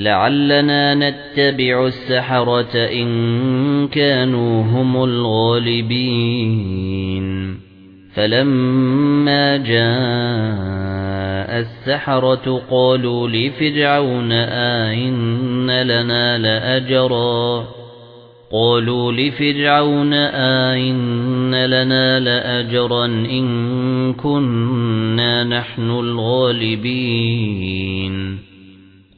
لعلنا نتبع السحرة إن كانوا هم الغالبين. فلما جاء السحرة قالوا لفرعون آئن لنا لأجرا؟ قالوا لفرعون آئن لنا لأجرا إن كنا نحن الغالبين.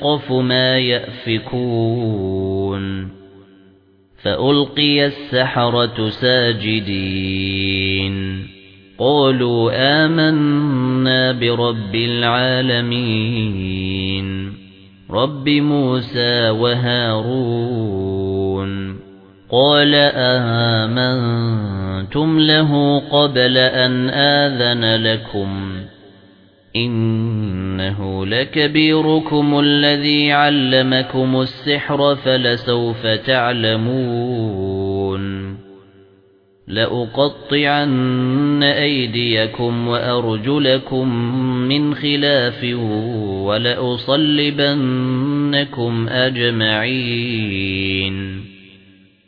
تلقف ما يأفكون فألقي السحرة ساجدين قالوا آمنا برب العالمين رب موسى وهارون قال آمنتم له قبل أن آذن لكم إنه لكبيركم الذي علمكم السحر فلسوف تعلمون لأقطعن أيديكم وأرجلكم من خلاف ولأصلبنكم أجمعين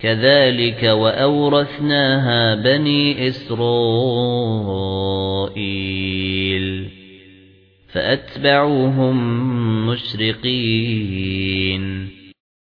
كذلك وأورثناها بني إسرائيل. فأتبعوهم مشرقين.